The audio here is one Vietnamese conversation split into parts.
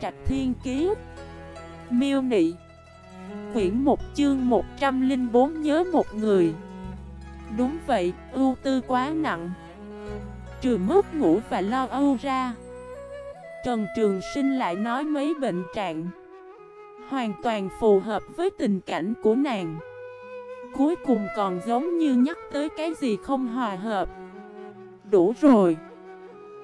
Trạch Thiên Kiế Miêu Nị. Quyển 1 chương 104 nhớ một người. Đúng vậy, ưu tư quá nặng. Trừ mất ngủ và lo âu ra. Trần Trường Sinh lại nói mấy bệnh trạng. Hoàn toàn phù hợp với tình cảnh của nàng. Cuối cùng còn giống như nhắc tới cái gì không hòa hợp. Đủ rồi.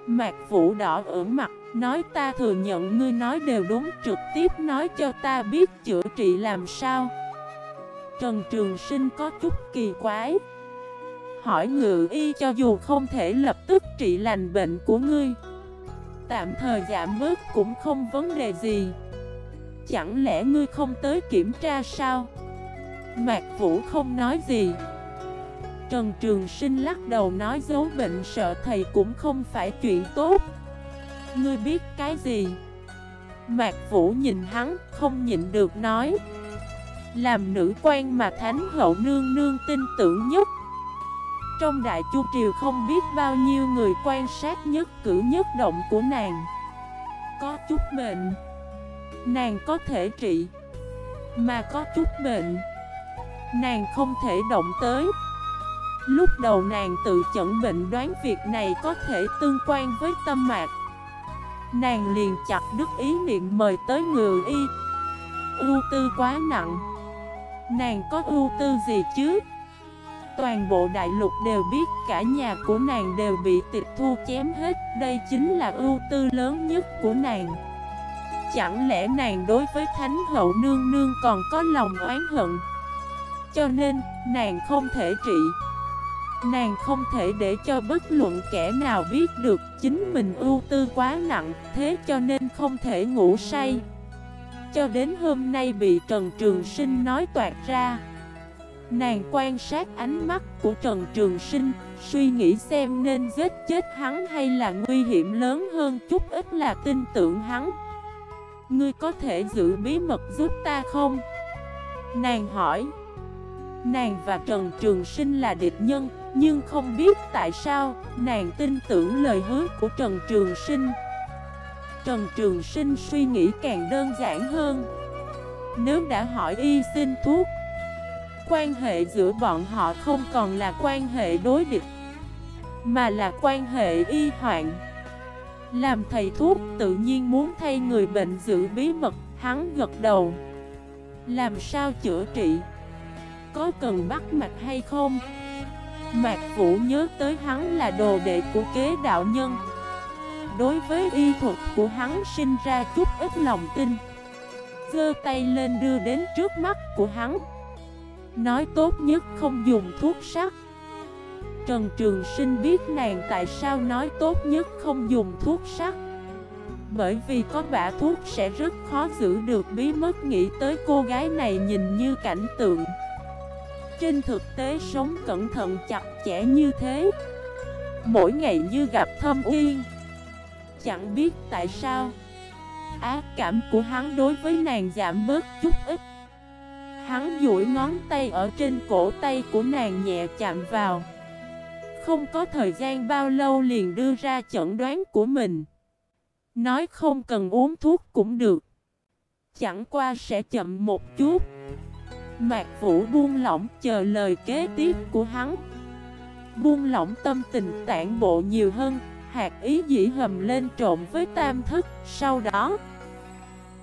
Mạc Vũ đỏ ở mặt Nói ta thừa nhận ngươi nói đều đúng, Trực tiếp nói cho ta biết chữa trị làm sao. Trần Trường Sinh có chút kỳ quái. Hỏi ngự y cho dù không thể lập tức trị lành bệnh của ngươi, Tạm thời giảm bớt cũng không vấn đề gì. Chẳng lẽ ngươi không tới kiểm tra sao? Mạc Vũ không nói gì. Trần Trường Sinh lắc đầu nói dấu bệnh sợ thầy cũng không phải chuyện tốt. Ngươi biết cái gì? Mạc Vũ nhìn hắn, không nhịn được nói. Làm nữ quan mà Thánh Hậu Nương Nương tin tưởng nhất. Trong Đại Chu Triều không biết bao nhiêu người quan sát nhất cử nhất động của nàng. Có chút bệnh. Nàng có thể trị. Mà có chút bệnh. Nàng không thể động tới. Lúc đầu nàng tự chẩn bệnh đoán việc này có thể tương quan với tâm mạc. Nàng liền chặt đứt ý niệm mời tới ngự y. Ưu tư quá nặng. Nàng có ưu tư gì chứ? Toàn bộ đại lục đều biết cả nhà của nàng đều bị tịch thu chém hết. Đây chính là ưu tư lớn nhất của nàng. Chẳng lẽ nàng đối với Thánh Hậu Nương Nương còn có lòng oán hận? Cho nên, nàng không thể trị. Nàng không thể để cho bất luận kẻ nào biết được chính mình ưu tư quá nặng, Thế cho nên không thể ngủ say. Cho đến hôm nay bị Trần Trường Sinh nói toạt ra. Nàng quan sát ánh mắt của Trần Trường Sinh, Suy nghĩ xem nên giết chết hắn hay là nguy hiểm lớn hơn chút ít là tin tưởng hắn. Ngươi có thể giữ bí mật giúp ta không? Nàng hỏi. Nàng và Trần Trường Sinh là địch nhân. Nhưng không biết tại sao, Nàng tin tưởng lời hứa của Trần Trường Sinh. Trần Trường Sinh suy nghĩ càng đơn giản hơn. Nếu đã hỏi y xin thuốc, Quan hệ giữa bọn họ không còn là quan hệ đối địch, Mà là quan hệ y hoạn. Làm thầy thuốc tự nhiên muốn thay người bệnh giữ bí mật, Hắn gật đầu. Làm sao chữa trị? Có cần bắt mạch hay không? Mạc Vũ nhớ tới hắn là đồ đệ của kế đạo nhân. Đối với y thuật của hắn sinh ra chút ít lòng tin. Dơ tay lên đưa đến trước mắt của hắn. Nói tốt nhất không dùng thuốc sắc Trần Trường Sinh biết nàng tại sao nói tốt nhất không dùng thuốc sắc Bởi vì có bả thuốc sẽ rất khó giữ được bí mật. nghĩ tới cô gái này nhìn như cảnh tượng trên thực tế sống cẩn thận chặt chẽ như thế. Mỗi ngày như gặp thâm uyên Chẳng biết tại sao, Ác cảm của hắn đối với nàng giảm bớt chút ít. Hắn duỗi ngón tay ở trên cổ tay của nàng nhẹ chạm vào. Không có thời gian bao lâu liền đưa ra chẩn đoán của mình. Nói không cần uống thuốc cũng được. Chẳng qua sẽ chậm một chút. Mạc Vũ buông lỏng chờ lời kế tiếp của hắn. Buông lỏng tâm tình tản bộ nhiều hơn, Hạt ý dĩ hầm lên trộn với tam thức. Sau đó,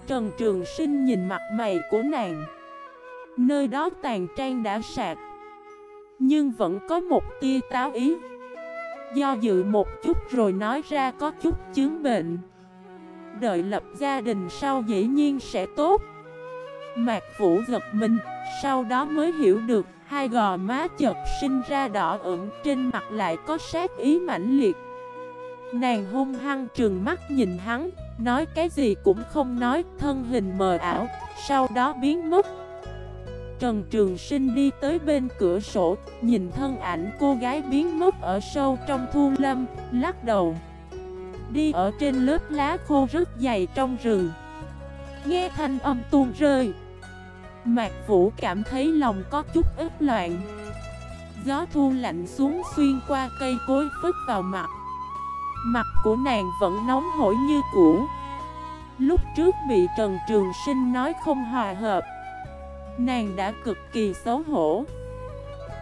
Trần Trường Sinh nhìn mặt mày của nàng. Nơi đó tàn trang đã sạc, Nhưng vẫn có một tia táo ý. Do dự một chút rồi nói ra có chút chứng bệnh. Đợi lập gia đình sau dĩ nhiên sẽ tốt. Mạc Vũ giật mình, sau đó mới hiểu được Hai gò má chợt sinh ra đỏ ửng, Trên mặt lại có sát ý mãnh liệt. Nàng hung hăng trừng mắt nhìn hắn, Nói cái gì cũng không nói, Thân hình mờ ảo, Sau đó biến mất. Trần Trường Sinh đi tới bên cửa sổ, Nhìn thân ảnh cô gái biến mất ở sâu trong thu lâm, Lắc đầu. Đi ở trên lớp lá khô rất dày trong rừng. Nghe thanh âm tuôn rơi Mạc Vũ cảm thấy lòng có chút ức loạn. Gió thu lạnh xuống xuyên qua cây cối phức vào mặt. Mặt của nàng vẫn nóng hổi như cũ. Lúc trước bị Trần Trường Sinh nói không hòa hợp, Nàng đã cực kỳ xấu hổ.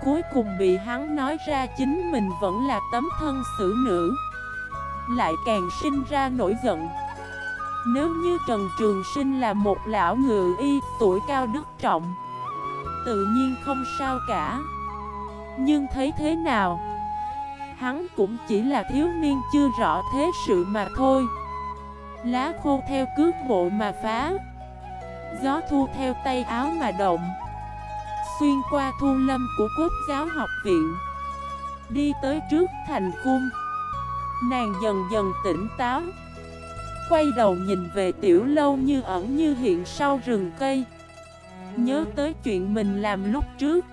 Cuối cùng bị hắn nói ra chính mình vẫn là tấm thân xử nữ, Lại càng sinh ra nổi giận. Nếu như Trần Trường Sinh là một lão ngự y, tuổi cao đức trọng, Tự nhiên không sao cả. Nhưng thấy thế nào? Hắn cũng chỉ là thiếu niên chưa rõ thế sự mà thôi. Lá khô theo cước bộ mà phá, Gió thu theo tay áo mà động. Xuyên qua thu lâm của quốc giáo học viện, Đi tới trước thành cung. Nàng dần dần tỉnh táo. Quay đầu nhìn về tiểu lâu như ẩn như hiện sau rừng cây. Nhớ tới chuyện mình làm lúc trước.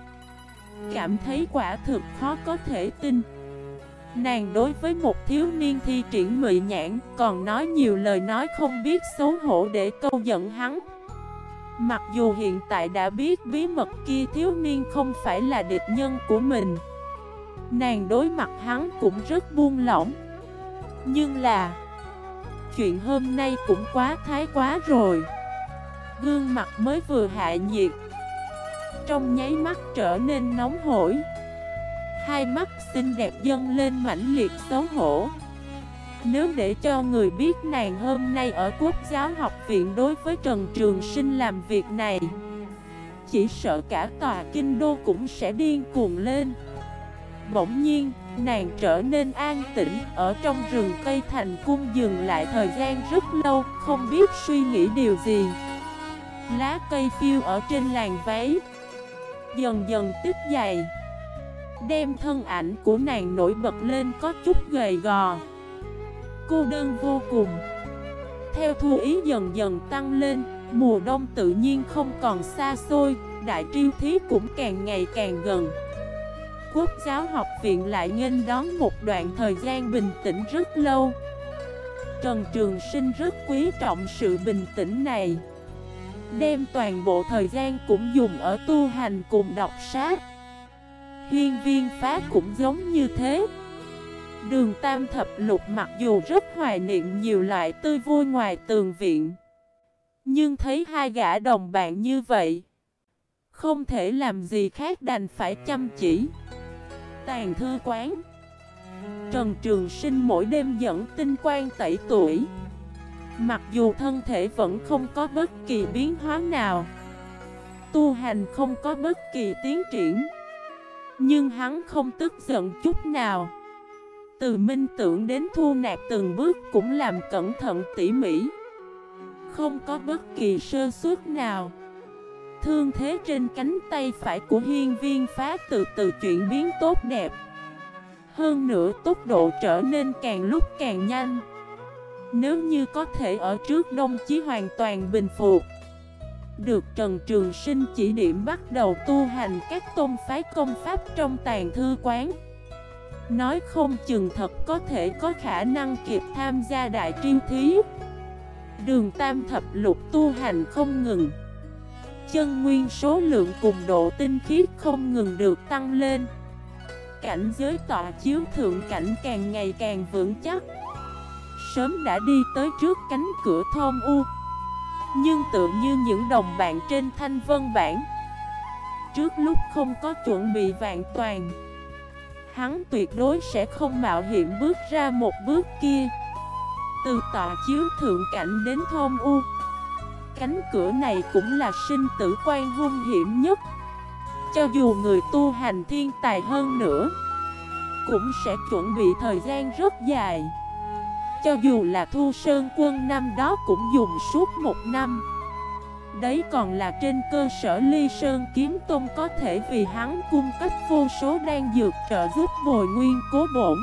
Cảm thấy quả thực khó có thể tin. Nàng đối với một thiếu niên thi triển mị nhãn Còn nói nhiều lời nói không biết xấu hổ để câu giận hắn. Mặc dù hiện tại đã biết bí mật kia thiếu niên không phải là địch nhân của mình, Nàng đối mặt hắn cũng rất buông lỏng. Nhưng là Chuyện hôm nay cũng quá thái quá rồi. Gương mặt mới vừa hạ nhiệt. Trong nháy mắt trở nên nóng hổi. Hai mắt xinh đẹp dâng lên mãnh liệt xấu hổ. Nếu để cho người biết nàng hôm nay ở Quốc giáo học viện đối với Trần Trường Sinh làm việc này Chỉ sợ cả tòa kinh đô cũng sẽ điên cuồng lên. Bỗng nhiên, nàng trở nên an tĩnh Ở trong rừng cây thành cung dừng lại thời gian rất lâu, Không biết suy nghĩ điều gì. Lá cây phiêu ở trên làn váy Dần dần tích dày, Đem thân ảnh của nàng nổi bật lên có chút gầy gò. Cô đơn vô cùng. Theo thu ý dần dần tăng lên, Mùa đông tự nhiên không còn xa xôi, Đại triêu thí cũng càng ngày càng gần. Quốc giáo học viện lại nghênh đón một đoạn thời gian bình tĩnh rất lâu. Trần Trường Sinh rất quý trọng sự bình tĩnh này. Đem toàn bộ thời gian cũng dùng ở tu hành cùng đọc sát Hiên viên phá cũng giống như thế. Đường tam thập lục mặc dù rất hoài niệm nhiều loại tươi vui ngoài tường viện, Nhưng thấy hai gã đồng bạn như vậy, Không thể làm gì khác đành phải chăm chỉ. Tàn thư quán. Trần Trường Sinh mỗi đêm dẫn tinh quang tẩy tuổi. Mặc dù thân thể vẫn không có bất kỳ biến hóa nào, Tu hành không có bất kỳ tiến triển, Nhưng hắn không tức giận chút nào. Từ minh tưởng đến thu nạp từng bước cũng làm cẩn thận tỉ mỉ. Không có bất kỳ sơ suất nào. Thương thế trên cánh tay phải của hiên viên phá từ từ chuyển biến tốt đẹp. Hơn nữa tốc độ trở nên càng lúc càng nhanh. Nếu như có thể ở trước đông chí hoàn toàn bình phục, Được Trần Trường Sinh chỉ điểm bắt đầu tu hành các tôn phái công pháp trong tàn thư quán. Nói không chừng thật có thể có khả năng kịp tham gia đại triêu thí. Đường tam thập lục tu hành không ngừng. Chân nguyên số lượng cùng độ tinh khiết không ngừng được tăng lên. Cảnh giới tọa chiếu thượng cảnh càng ngày càng vững chắc. Sớm đã đi tới trước cánh cửa thôn u. Nhưng tự như những đồng bạn trên thanh vân bản Trước lúc không có chuẩn bị vạn toàn, Hắn tuyệt đối sẽ không mạo hiểm bước ra một bước kia. Từ tọa chiếu thượng cảnh đến thôn u Cánh cửa này cũng là sinh tử quan hung hiểm nhất. Cho dù người tu hành thiên tài hơn nữa, Cũng sẽ chuẩn bị thời gian rất dài. Cho dù là thu sơn quân năm đó cũng dùng suốt một năm. Đấy còn là trên cơ sở ly sơn kiếm tôn có thể vì hắn cung cấp vô số đan dược trợ giúp bồi nguyên cố bổn.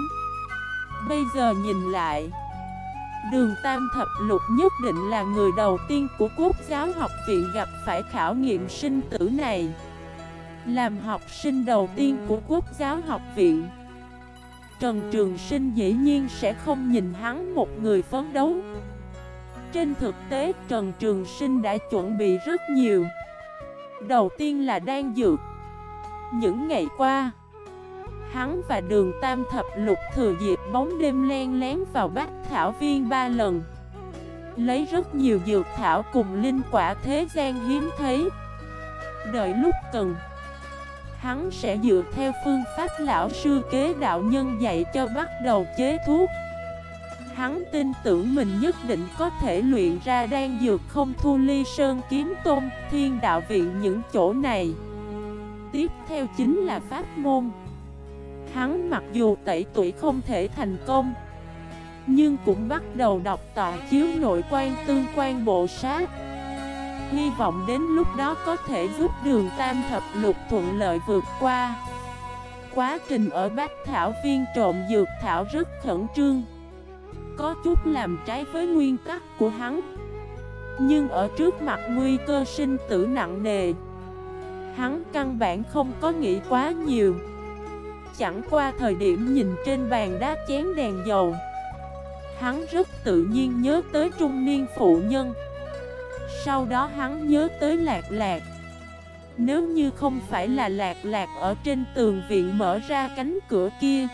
Bây giờ nhìn lại Đường Tam Thập Lục nhất định là người đầu tiên của Quốc giáo học viện gặp phải khảo nghiệm sinh tử này. Làm học sinh đầu tiên của Quốc giáo học viện, Trần Trường Sinh dĩ nhiên sẽ không nhìn hắn một người phấn đấu. Trên thực tế, Trần Trường Sinh đã chuẩn bị rất nhiều. Đầu tiên là đan dược. Những ngày qua Hắn và đường tam thập lục thừa dịp bóng đêm len lén vào bát thảo viên ba lần. Lấy rất nhiều dược thảo cùng linh quả thế gian hiếm thấy. Đợi lúc cần, Hắn sẽ dựa theo phương pháp lão sư kế đạo nhân dạy cho bắt đầu chế thuốc. Hắn tin tưởng mình nhất định có thể luyện ra đan dược không thu ly sơn kiếm tôn thiên đạo viện những chỗ này. Tiếp theo chính là pháp môn. Hắn mặc dù tẩy tuổi không thể thành công, Nhưng cũng bắt đầu đọc tọa chiếu nội quan tương quan bộ sát. Hy vọng đến lúc đó có thể giúp đường tam thập lục thuận lợi vượt qua. Quá trình ở Bách Thảo viên trộm dược thảo rất khẩn trương, Có chút làm trái với nguyên tắc của hắn. Nhưng ở trước mặt nguy cơ sinh tử nặng nề, Hắn căn bản không có nghĩ quá nhiều. Chẳng qua thời điểm nhìn trên bàn đá chén đèn dầu, Hắn rất tự nhiên nhớ tới trung niên phụ nhân. Sau đó hắn nhớ tới lạc lạc. Nếu như không phải là lạc lạc ở trên tường viện mở ra cánh cửa kia,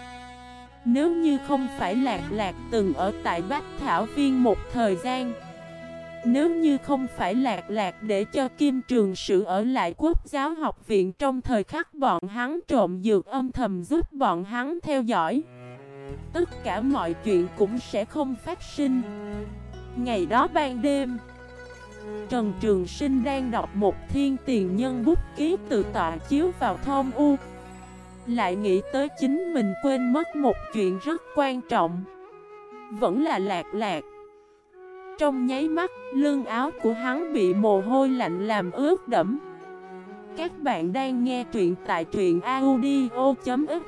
Nếu như không phải lạc lạc từng ở tại Bách Thảo Viên một thời gian nếu như không phải lạc lạc để cho Kim Trường Sử ở lại quốc giáo học viện, trong thời khắc bọn hắn trộm dược âm thầm giúp bọn hắn theo dõi, Tất cả mọi chuyện cũng sẽ không phát sinh. Ngày đó ban đêm, Trần Trường Sinh đang đọc một thiên tiền nhân bút ký từ tọa chiếu vào thôn U. Lại nghĩ tới chính mình quên mất một chuyện rất quan trọng. Vẫn là lạc lạc trong nháy mắt, lưng áo của hắn bị mồ hôi lạnh làm ướt đẫm. Các bạn đang nghe truyện tại truyện audio.fif